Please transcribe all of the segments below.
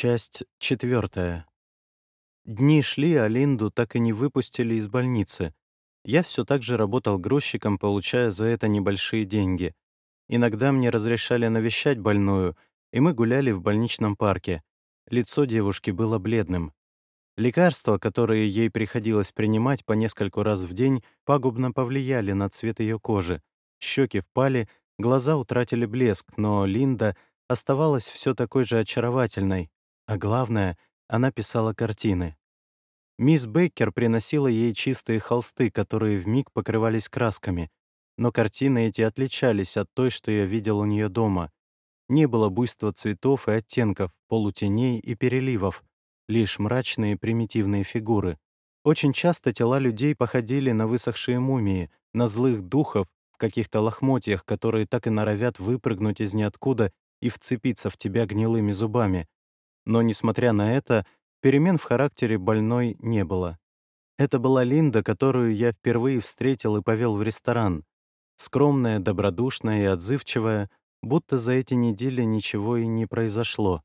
Часть четвертая. Дни шли, а Линду так и не выпустили из больницы. Я все так же работал грузчиком, получая за это небольшие деньги. Иногда мне разрешали навещать больную, и мы гуляли в больничном парке. Лицо девушки было бледным. Лекарства, которые ей приходилось принимать по нескольку раз в день, пагубно повлияли на цвет ее кожи. Щеки впали, глаза утратили блеск, но Линда оставалась все такой же очаровательной, а главное, она писала картины. Мисс Бейкер приносила ей чистые холсты, которые вмиг покрывались красками. Но картины эти отличались от той, что я видел у нее дома. Не было буйства цветов и оттенков, полутеней и переливов, лишь мрачные примитивные фигуры. Очень часто тела людей походили на высохшие мумии, на злых духов в каких-то лохмотьях, которые так и норовят выпрыгнуть из ниоткуда и вцепиться в тебя гнилыми зубами. Но, несмотря на это, перемен в характере больной не было. Это была Линда, которую я впервые встретил и повел в ресторан. Скромная, добродушная и отзывчивая, будто за эти недели ничего и не произошло.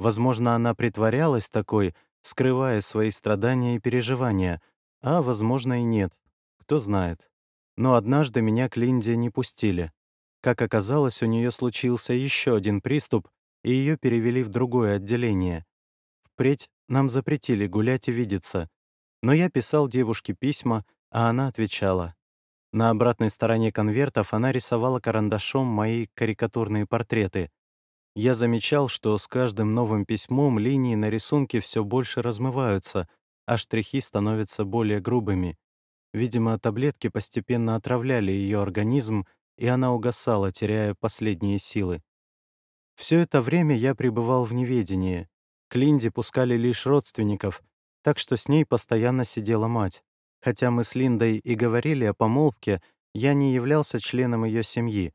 Возможно, она притворялась такой, скрывая свои страдания и переживания, а, возможно, и нет. Кто знает. Но однажды меня к Линде не пустили. Как оказалось, у нее случился еще один приступ, и ее перевели в другое отделение. Впредь нам запретили гулять и видеться. Но я писал девушке письма, а она отвечала. На обратной стороне конвертов она рисовала карандашом мои карикатурные портреты. Я замечал, что с каждым новым письмом линии на рисунке все больше размываются, а штрихи становятся более грубыми. Видимо, таблетки постепенно отравляли ее организм, и она угасала, теряя последние силы. Все это время я пребывал в неведении. К Линде пускали лишь родственников, так что с ней постоянно сидела мать. Хотя мы с Линдой и говорили о помолвке, я не являлся членом ее семьи.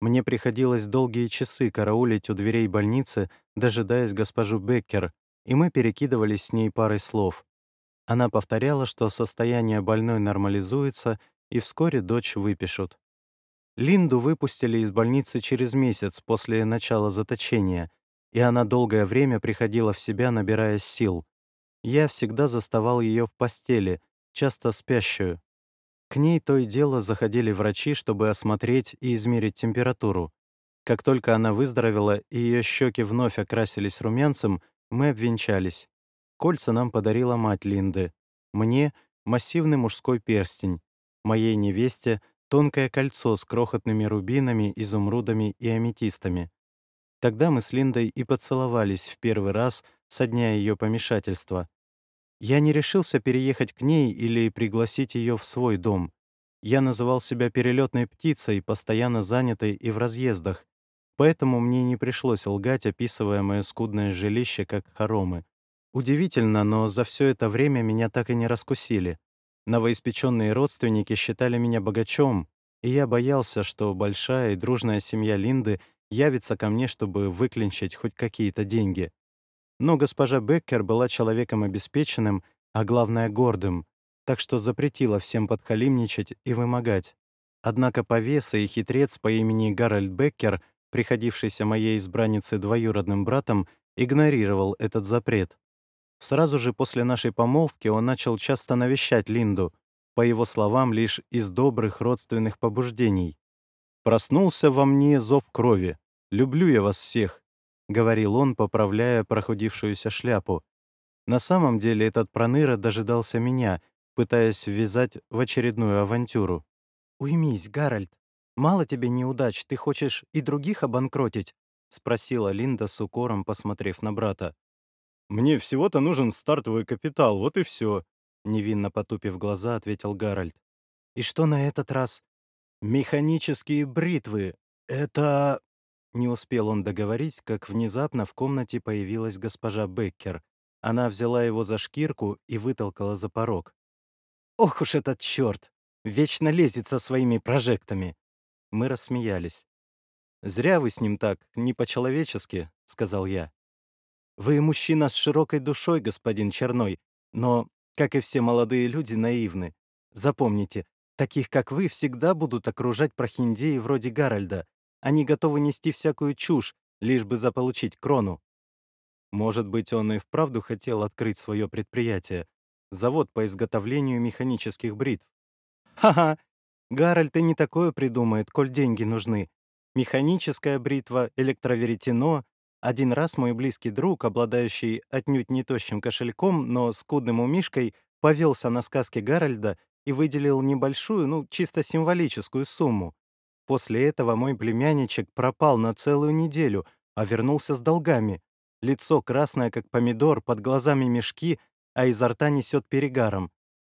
Мне приходилось долгие часы караулить у дверей больницы, дожидаясь госпожу Беккер, и мы перекидывались с ней парой слов. Она повторяла, что состояние больной нормализуется, и вскоре дочь выпишут. Линду выпустили из больницы через месяц после начала заточения, и она долгое время приходила в себя, набирая сил. Я всегда заставал ее в постели, часто спящую. К ней то и дело заходили врачи, чтобы осмотреть и измерить температуру. Как только она выздоровела и ее щеки вновь окрасились румянцем, мы обвенчались. Кольца нам подарила мать Линды. Мне — массивный мужской перстень. Моей невесте — тонкое кольцо с крохотными рубинами, изумрудами и аметистами. Тогда мы с Линдой и поцеловались в первый раз со дня ее помешательства. Я не решился переехать к ней или пригласить ее в свой дом. Я называл себя перелетной птицей, постоянно занятой и в разъездах, поэтому мне не пришлось лгать, описывая мое скудное жилище как хоромы. Удивительно, но за все это время меня так и не раскусили. Новоиспеченные родственники считали меня богачом, и я боялся, что большая и дружная семья Линды явится ко мне, чтобы выклинчить хоть какие-то деньги. Но госпожа Беккер была человеком обеспеченным, а главное — гордым, так что запретила всем подкалимничать и вымогать. Однако повеса и хитрец по имени Гарольд Беккер, приходившийся моей избраннице двоюродным братом, игнорировал этот запрет. Сразу же после нашей помолвки он начал часто навещать Линду, по его словам, лишь из добрых родственных побуждений. «Проснулся во мне зов крови. Люблю я вас всех», — говорил он, поправляя прохудившуюся шляпу. На самом деле этот проныра дожидался меня, пытаясь ввязать в очередную авантюру. «Уймись, Гарольд. Мало тебе неудач, ты хочешь и других обанкротить?» — спросила Линда с укором, посмотрев на брата. «Мне всего-то нужен стартовый капитал, вот и все», — невинно потупив глаза, ответил Гарольд. «И что на этот раз?» «Механические бритвы. Это...» Не успел он договорить, как внезапно в комнате появилась госпожа Беккер. Она взяла его за шкирку и вытолкала за порог. «Ох уж этот черт! Вечно лезет со своими прожектами!» Мы рассмеялись. «Зря вы с ним так, не по-человечески», — сказал я. Вы мужчина с широкой душой, господин Черной, но, как и все молодые люди, наивны. Запомните, таких, как вы, всегда будут окружать прохиндеи вроде Гарольда. Они готовы нести всякую чушь, лишь бы заполучить крону. Может быть, он и вправду хотел открыть свое предприятие, завод по изготовлению механических бритв. Ха-ха! Гарольд и не такое придумает, коль деньги нужны. Механическая бритва, электроверетено. Один раз мой близкий друг, обладающий отнюдь не тощим кошельком, но скудным умишкой, повелся на сказки Гарольда и выделил небольшую, ну, чисто символическую сумму. После этого мой племянничек пропал на целую неделю, а вернулся с долгами. Лицо красное, как помидор, под глазами мешки, а изо рта несет перегаром.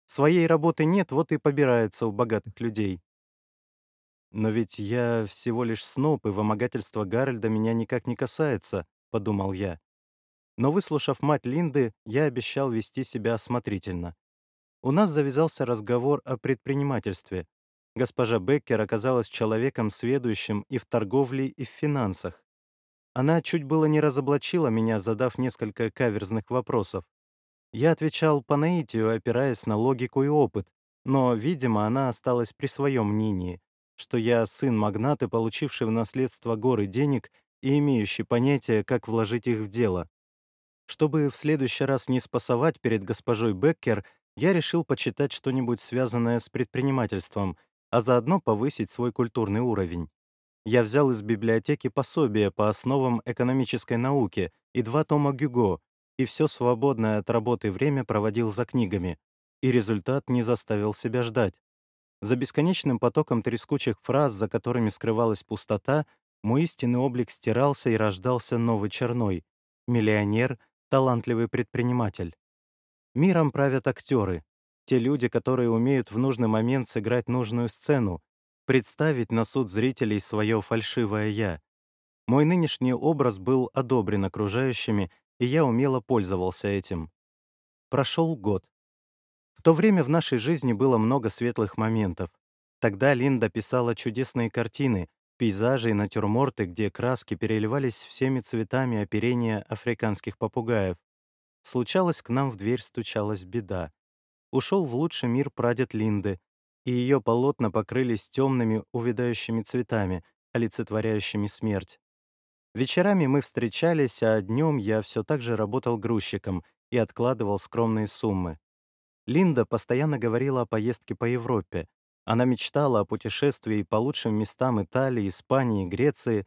Своей работы нет, вот и побирается у богатых людей. «Но ведь я всего лишь сноб, и вымогательство Гарольда меня никак не касается», — подумал я. Но, выслушав мать Линды, я обещал вести себя осмотрительно. У нас завязался разговор о предпринимательстве. Госпожа Беккер оказалась человеком сведущим и в торговле, и в финансах. Она чуть было не разоблачила меня, задав несколько каверзных вопросов. Я отвечал по наитию, опираясь на логику и опыт, но, видимо, она осталась при своем мнении, что я сын магната, получивший в наследство горы денег и имеющий понятие, как вложить их в дело. Чтобы в следующий раз не спасовать перед госпожой Беккер, я решил почитать что-нибудь связанное с предпринимательством, а заодно повысить свой культурный уровень. Я взял из библиотеки пособие по основам экономической науки и два тома Гюго, и все свободное от работы время проводил за книгами, и результат не заставил себя ждать. За бесконечным потоком трескучих фраз, за которыми скрывалась пустота, мой истинный облик стирался и рождался новый черной — миллионер, талантливый предприниматель. Миром правят актеры, те люди, которые умеют в нужный момент сыграть нужную сцену, представить на суд зрителей свое фальшивое «я». Мой нынешний образ был одобрен окружающими и я умело пользовался этим. Прошел год. В то время в нашей жизни было много светлых моментов. Тогда Линда писала чудесные картины, пейзажи и натюрморты, где краски переливались всеми цветами оперения африканских попугаев. Случалось, к нам в дверь стучалась беда. Ушел в лучший мир прадед Линды, и ее полотна покрылись темными увядающими цветами, олицетворяющими смерть. Вечерами мы встречались, а днем я все так же работал грузчиком и откладывал скромные суммы. Линда постоянно говорила о поездке по Европе. Она мечтала о путешествии по лучшим местам Италии, Испании, Греции,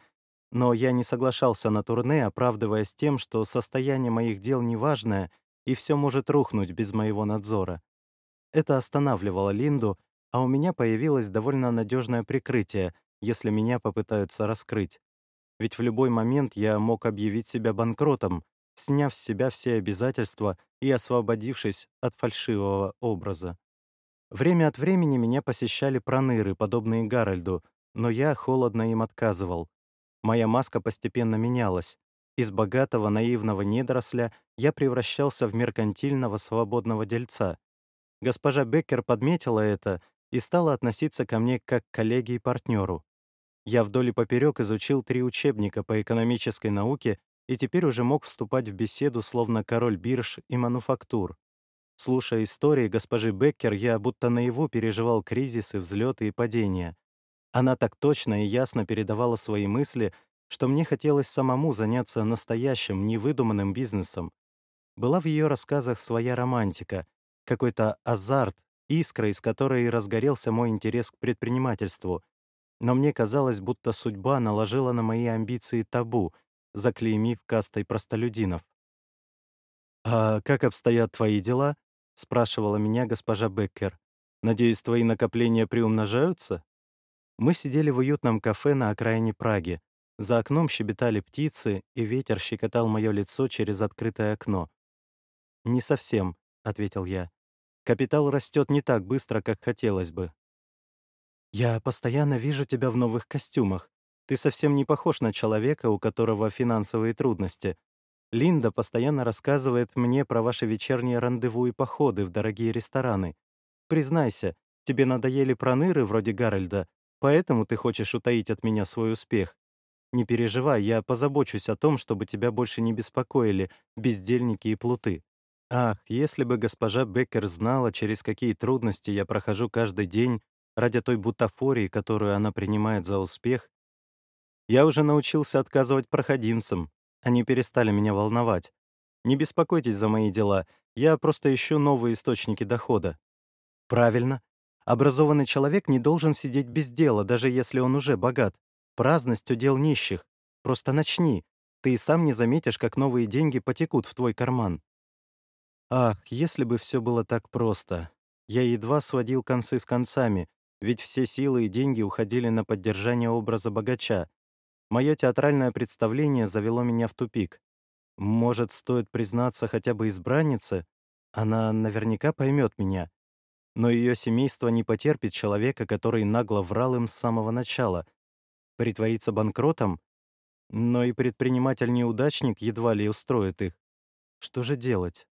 но я не соглашался на турне, оправдываясь тем, что состояние моих дел неважное и все может рухнуть без моего надзора. Это останавливало Линду, а у меня появилось довольно надежное прикрытие, если меня попытаются раскрыть ведь в любой момент я мог объявить себя банкротом, сняв с себя все обязательства и освободившись от фальшивого образа. Время от времени меня посещали проныры, подобные Гарольду, но я холодно им отказывал. Моя маска постепенно менялась. Из богатого наивного недоросля я превращался в меркантильного свободного дельца. Госпожа Беккер подметила это и стала относиться ко мне как к коллеге и партнеру. Я вдоль и поперек изучил три учебника по экономической науке и теперь уже мог вступать в беседу словно король бирж и мануфактур. Слушая истории госпожи Беккер, я будто наяву переживал кризисы, взлеты и падения. Она так точно и ясно передавала свои мысли, что мне хотелось самому заняться настоящим, невыдуманным бизнесом. Была в ее рассказах своя романтика, какой-то азарт, искра, из которой разгорелся мой интерес к предпринимательству, но мне казалось, будто судьба наложила на мои амбиции табу, заклеймив кастой простолюдинов. «А как обстоят твои дела?» — спрашивала меня госпожа Беккер. «Надеюсь, твои накопления приумножаются?» Мы сидели в уютном кафе на окраине Праги. За окном щебетали птицы, и ветер щекотал мое лицо через открытое окно. «Не совсем», — ответил я. «Капитал растет не так быстро, как хотелось бы. «Я постоянно вижу тебя в новых костюмах. Ты совсем не похож на человека, у которого финансовые трудности. Линда постоянно рассказывает мне про ваши вечерние рандеву и походы в дорогие рестораны. Признайся, тебе надоели проныры вроде Гарольда, поэтому ты хочешь утаить от меня свой успех. Не переживай, я позабочусь о том, чтобы тебя больше не беспокоили бездельники и плуты. Ах, если бы госпожа Беккер знала, через какие трудности я прохожу каждый день, ради той бутафории, которую она принимает за успех, я уже научился отказывать проходимцам. Они перестали меня волновать. Не беспокойтесь за мои дела, я просто ищу новые источники дохода». «Правильно. Образованный человек не должен сидеть без дела, даже если он уже богат. Праздность — удел нищих. Просто начни. Ты и сам не заметишь, как новые деньги потекут в твой карман». Ах, если бы все было так просто. Я едва сводил концы с концами, ведь все силы и деньги уходили на поддержание образа богача. Мое театральное представление завело меня в тупик. Может, стоит признаться хотя бы избраннице? Она наверняка поймет меня. Но ее семейство не потерпит человека, который нагло врал им с самого начала. Притвориться банкротом? Но и предприниматель-неудачник едва ли устроит их. Что же делать?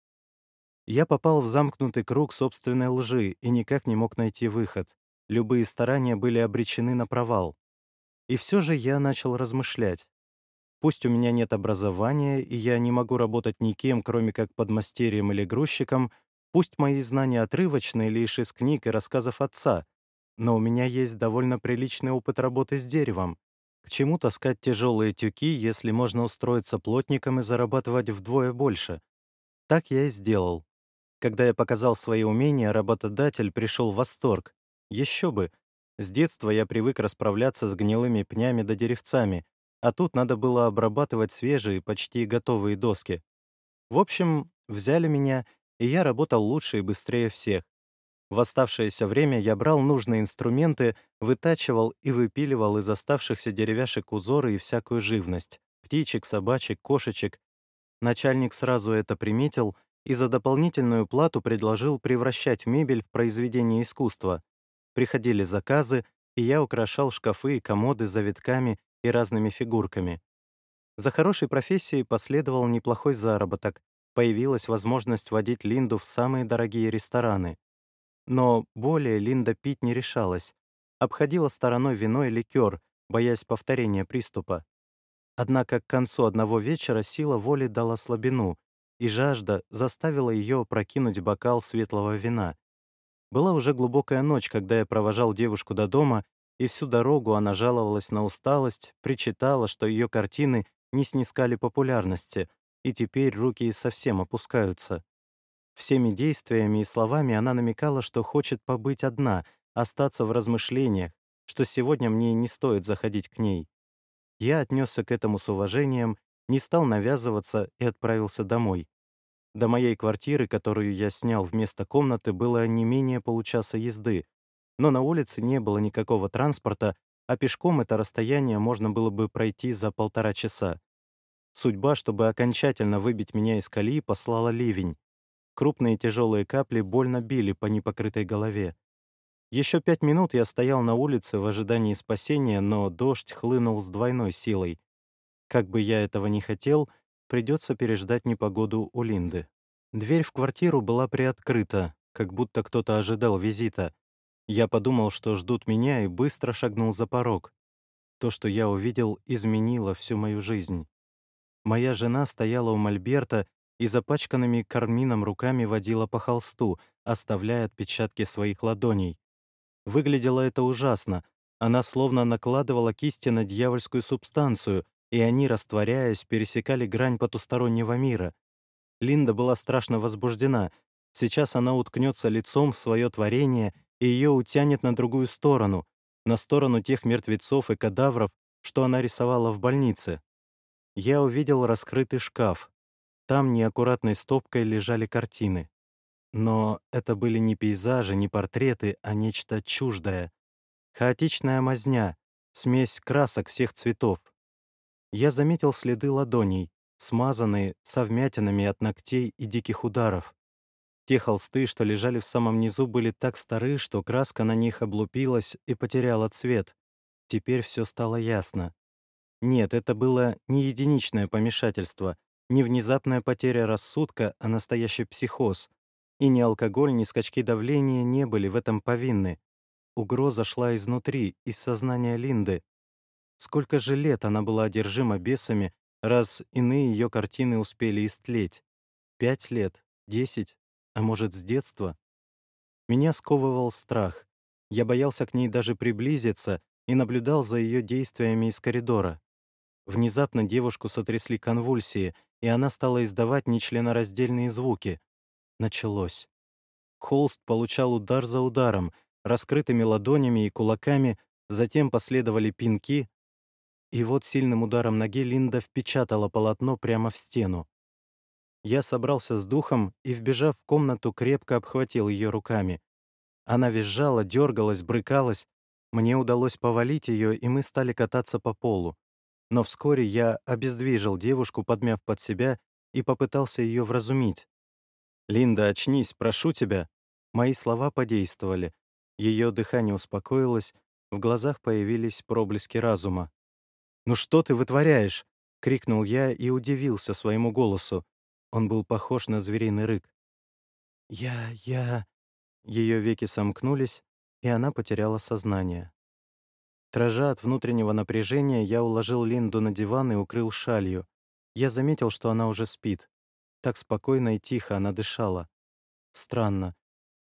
Я попал в замкнутый круг собственной лжи и никак не мог найти выход. Любые старания были обречены на провал. И все же я начал размышлять. Пусть у меня нет образования, и я не могу работать никем, кроме как подмастерьем или грузчиком, пусть мои знания отрывочные лишь из книг и рассказов отца, но у меня есть довольно приличный опыт работы с деревом. К чему таскать тяжелые тюки, если можно устроиться плотником и зарабатывать вдвое больше? Так я и сделал. Когда я показал свои умения, работодатель пришел в восторг. Еще бы! С детства я привык расправляться с гнилыми пнями да деревцами, а тут надо было обрабатывать свежие, почти готовые доски. В общем, взяли меня, и я работал лучше и быстрее всех. В оставшееся время я брал нужные инструменты, вытачивал и выпиливал из оставшихся деревяшек узоры и всякую живность — птичек, собачек, кошечек. Начальник сразу это приметил и за дополнительную плату предложил превращать мебель в произведение искусства. Приходили заказы, и я украшал шкафы и комоды завитками и разными фигурками. За хорошей профессией последовал неплохой заработок, появилась возможность водить Линду в самые дорогие рестораны. Но более Линда пить не решалась, обходила стороной вино и ликер, боясь повторения приступа. Однако к концу одного вечера сила воли дала слабину, и жажда заставила ее прокинуть бокал светлого вина. Была уже глубокая ночь, когда я провожал девушку до дома, и всю дорогу она жаловалась на усталость, причитала, что ее картины не снискали популярности, и теперь руки совсем опускаются. Всеми действиями и словами она намекала, что хочет побыть одна, остаться в размышлениях, что сегодня мне не стоит заходить к ней. Я отнесся к этому с уважением не стал навязываться и отправился домой. До моей квартиры, которую я снял вместо комнаты, было не менее получаса езды, но на улице не было никакого транспорта, а пешком это расстояние можно было бы пройти за полтора часа. Судьба, чтобы окончательно выбить меня из колеи, послала ливень. Крупные тяжелые капли больно били по непокрытой голове. Еще пять минут я стоял на улице в ожидании спасения, но дождь хлынул с двойной силой. Как бы я этого не хотел, придется переждать непогоду у Линды. Дверь в квартиру была приоткрыта, как будто кто-то ожидал визита. Я подумал, что ждут меня, и быстро шагнул за порог. То, что я увидел, изменило всю мою жизнь. Моя жена стояла у мольберта и запачканными кармином руками водила по холсту, оставляя отпечатки своих ладоней. Выглядело это ужасно. Она словно накладывала кисти на дьявольскую субстанцию, и они, растворяясь, пересекали грань потустороннего мира. Линда была страшно возбуждена. Сейчас она уткнется лицом в свое творение, и ее утянет на другую сторону, на сторону тех мертвецов и кадавров, что она рисовала в больнице. Я увидел раскрытый шкаф. Там неаккуратной стопкой лежали картины. Но это были не пейзажи, не портреты, а нечто чуждое. Хаотичная мазня, смесь красок всех цветов. Я заметил следы ладоней, смазанные, со вмятинами от ногтей и диких ударов. Те холсты, что лежали в самом низу, были так стары, что краска на них облупилась и потеряла цвет. Теперь все стало ясно. Нет, это было не единичное помешательство, не внезапная потеря рассудка, а настоящий психоз. И ни алкоголь, ни скачки давления не были в этом повинны. Угроза шла изнутри, из сознания Линды, Сколько же лет она была одержима бесами, раз иные ее картины успели истлеть? Пять лет? Десять? А может, с детства? Меня сковывал страх. Я боялся к ней даже приблизиться и наблюдал за ее действиями из коридора. Внезапно девушку сотрясли конвульсии, и она стала издавать нечленораздельные звуки. Началось. Холст получал удар за ударом, раскрытыми ладонями и кулаками, затем последовали пинки, и вот сильным ударом ноги Линда впечатала полотно прямо в стену. Я собрался с духом и, вбежав в комнату, крепко обхватил ее руками. Она визжала, дергалась, брыкалась. Мне удалось повалить ее, и мы стали кататься по полу. Но вскоре я обездвижил девушку, подмяв под себя, и попытался ее вразумить. «Линда, очнись, прошу тебя!» Мои слова подействовали. Ее дыхание успокоилось, в глазах появились проблески разума. «Ну что ты вытворяешь?» — крикнул я и удивился своему голосу. Он был похож на звериный рык. «Я... я...» Ее веки сомкнулись, и она потеряла сознание. Дрожа от внутреннего напряжения, я уложил Линду на диван и укрыл шалью. Я заметил, что она уже спит. Так спокойно и тихо она дышала. Странно.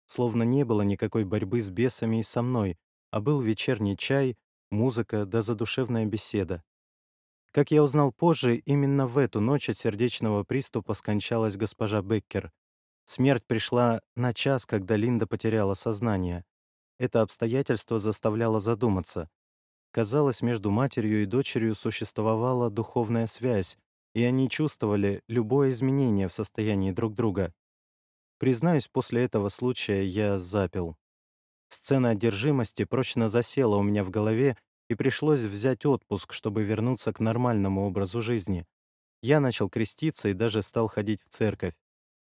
Словно не было никакой борьбы с бесами и со мной, а был вечерний чай, музыка да задушевная беседа. Как я узнал позже, именно в эту ночь от сердечного приступа скончалась госпожа Беккер. Смерть пришла на час, когда Линда потеряла сознание. Это обстоятельство заставляло задуматься. Казалось, между матерью и дочерью существовала духовная связь, и они чувствовали любое изменение в состоянии друг друга. Признаюсь, после этого случая я запил. Сцена одержимости прочно засела у меня в голове, и пришлось взять отпуск, чтобы вернуться к нормальному образу жизни. Я начал креститься и даже стал ходить в церковь.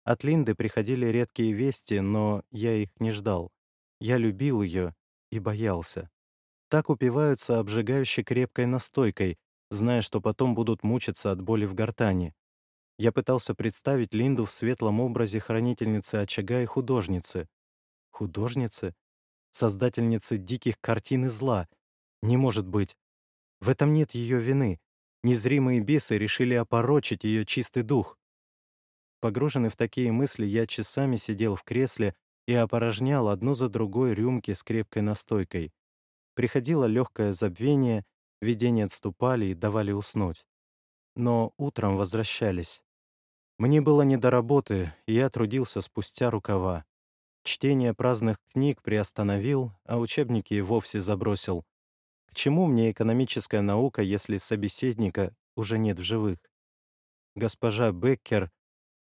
От Линды приходили редкие вести, но я их не ждал. Я любил ее и боялся. Так упиваются обжигающе крепкой настойкой, зная, что потом будут мучиться от боли в гортани. Я пытался представить Линду в светлом образе хранительницы очага и художницы. Художницы? Создательницы диких картин и зла — не может быть. В этом нет ее вины. Незримые бесы решили опорочить ее чистый дух. Погруженный в такие мысли, я часами сидел в кресле и опорожнял одну за другой рюмки с крепкой настойкой. Приходило легкое забвение, видения отступали и давали уснуть. Но утром возвращались. Мне было не до работы, и я трудился спустя рукава. Чтение праздных книг приостановил, а учебники вовсе забросил. К чему мне экономическая наука, если собеседника уже нет в живых? Госпожа Беккер,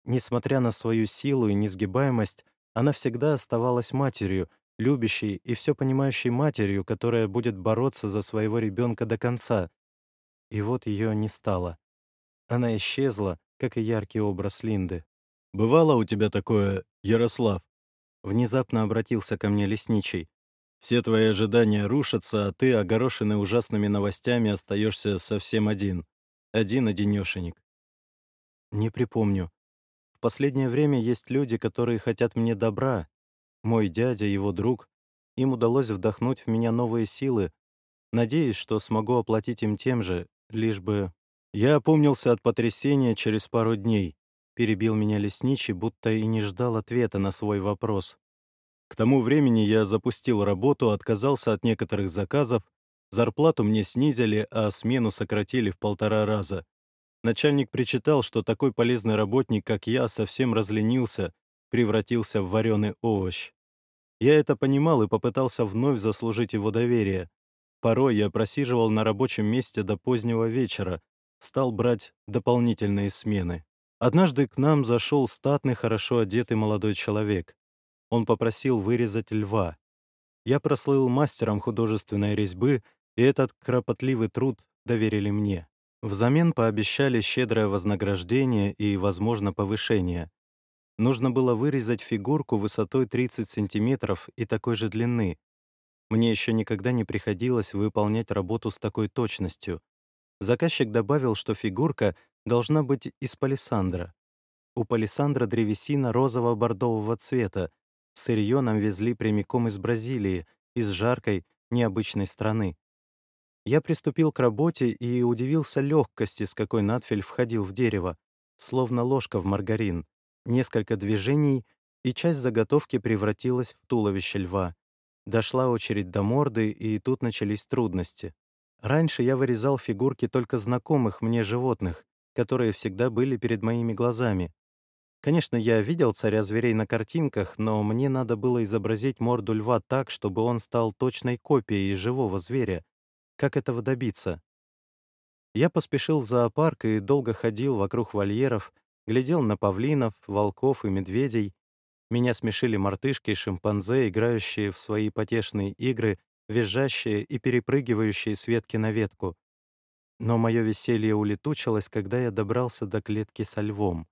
несмотря на свою силу и несгибаемость, она всегда оставалась матерью, любящей и все понимающей матерью, которая будет бороться за своего ребенка до конца. И вот ее не стало. Она исчезла, как и яркий образ Линды. «Бывало у тебя такое, Ярослав?» Внезапно обратился ко мне лесничий. Все твои ожидания рушатся, а ты, огорошенный ужасными новостями, остаешься совсем один. Один-одинешенек. Не припомню. В последнее время есть люди, которые хотят мне добра. Мой дядя, его друг. Им удалось вдохнуть в меня новые силы. Надеюсь, что смогу оплатить им тем же, лишь бы... Я опомнился от потрясения через пару дней. Перебил меня лесничий, будто и не ждал ответа на свой вопрос. К тому времени я запустил работу, отказался от некоторых заказов, зарплату мне снизили, а смену сократили в полтора раза. Начальник причитал, что такой полезный работник, как я, совсем разленился, превратился в вареный овощ. Я это понимал и попытался вновь заслужить его доверие. Порой я просиживал на рабочем месте до позднего вечера, стал брать дополнительные смены. Однажды к нам зашел статный, хорошо одетый молодой человек. Он попросил вырезать льва. Я прослыл мастером художественной резьбы, и этот кропотливый труд доверили мне. Взамен пообещали щедрое вознаграждение и, возможно, повышение. Нужно было вырезать фигурку высотой 30 сантиметров и такой же длины. Мне еще никогда не приходилось выполнять работу с такой точностью. Заказчик добавил, что фигурка должна быть из палисандра. У палисандра древесина розово-бордового цвета, Сырье нам везли прямиком из Бразилии, из жаркой, необычной страны. Я приступил к работе и удивился легкости, с какой надфиль входил в дерево, словно ложка в маргарин. Несколько движений, и часть заготовки превратилась в туловище льва. Дошла очередь до морды, и тут начались трудности. Раньше я вырезал фигурки только знакомых мне животных, которые всегда были перед моими глазами. Конечно, я видел царя зверей на картинках, но мне надо было изобразить морду льва так, чтобы он стал точной копией живого зверя. Как этого добиться? Я поспешил в зоопарк и долго ходил вокруг вольеров, глядел на павлинов, волков и медведей. Меня смешили мартышки и шимпанзе, играющие в свои потешные игры, визжащие и перепрыгивающие с ветки на ветку. Но мое веселье улетучилось, когда я добрался до клетки со львом.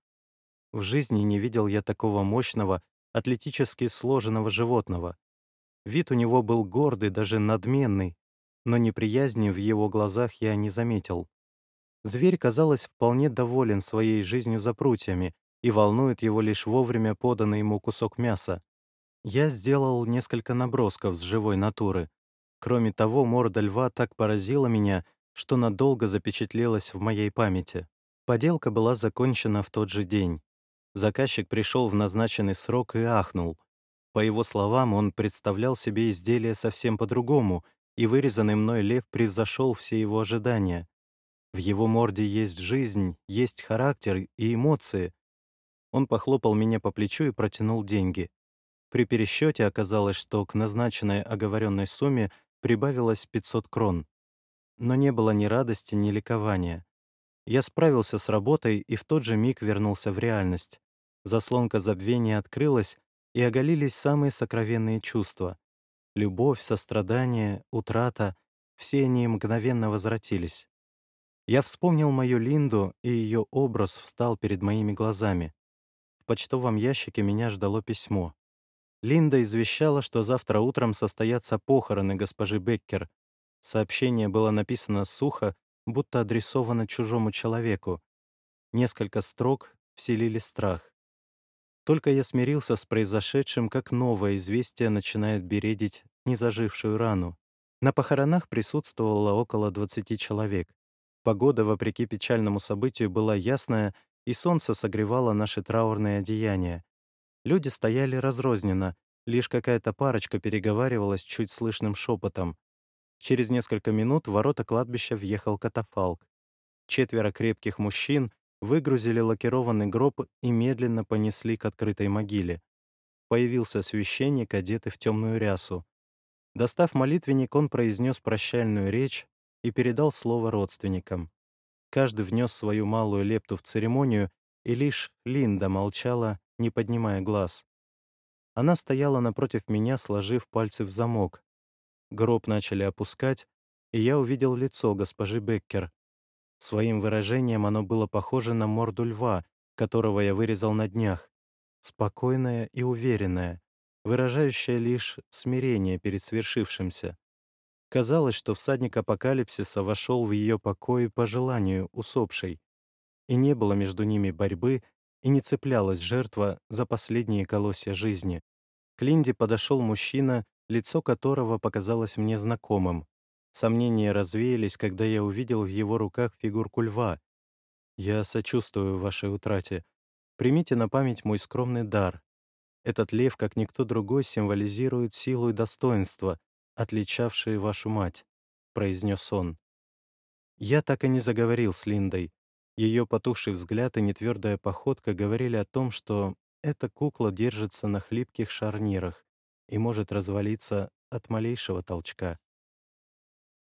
В жизни не видел я такого мощного, атлетически сложенного животного. Вид у него был гордый, даже надменный, но неприязни в его глазах я не заметил. Зверь, казалось, вполне доволен своей жизнью за прутьями и волнует его лишь вовремя поданный ему кусок мяса. Я сделал несколько набросков с живой натуры. Кроме того, морда льва так поразила меня, что надолго запечатлелась в моей памяти. Поделка была закончена в тот же день. Заказчик пришел в назначенный срок и ахнул. По его словам, он представлял себе изделие совсем по-другому, и вырезанный мной лев превзошел все его ожидания. В его морде есть жизнь, есть характер и эмоции. Он похлопал меня по плечу и протянул деньги. При пересчете оказалось, что к назначенной оговоренной сумме прибавилось 500 крон. Но не было ни радости, ни ликования. Я справился с работой и в тот же миг вернулся в реальность. Заслонка забвения открылась, и оголились самые сокровенные чувства. Любовь, сострадание, утрата — все они мгновенно возвратились. Я вспомнил мою Линду, и ее образ встал перед моими глазами. В почтовом ящике меня ждало письмо. Линда извещала, что завтра утром состоятся похороны госпожи Беккер. Сообщение было написано сухо, будто адресовано чужому человеку. Несколько строк вселили страх. Только я смирился с произошедшим, как новое известие начинает бередить незажившую рану. На похоронах присутствовало около 20 человек. Погода, вопреки печальному событию, была ясная, и солнце согревало наши траурные одеяния. Люди стояли разрозненно, лишь какая-то парочка переговаривалась чуть слышным шепотом. Через несколько минут в ворота кладбища въехал катафалк. Четверо крепких мужчин выгрузили лакированный гроб и медленно понесли к открытой могиле. Появился священник, одетый в темную рясу. Достав молитвенник, он произнес прощальную речь и передал слово родственникам. Каждый внес свою малую лепту в церемонию, и лишь Линда молчала, не поднимая глаз. Она стояла напротив меня, сложив пальцы в замок. Гроб начали опускать, и я увидел лицо госпожи Беккер, Своим выражением оно было похоже на морду льва, которого я вырезал на днях. Спокойное и уверенное, выражающее лишь смирение перед свершившимся. Казалось, что всадник апокалипсиса вошел в ее покой по желанию усопшей, и не было между ними борьбы, и не цеплялась жертва за последние колосья жизни. К Линде подошел мужчина, лицо которого показалось мне знакомым. Сомнения развеялись, когда я увидел в его руках фигурку льва. Я сочувствую вашей утрате. Примите на память мой скромный дар. Этот лев, как никто другой, символизирует силу и достоинство, отличавшие вашу мать», — произнес он. Я так и не заговорил с Линдой. Ее потухший взгляд и нетвердая походка говорили о том, что эта кукла держится на хлипких шарнирах и может развалиться от малейшего толчка.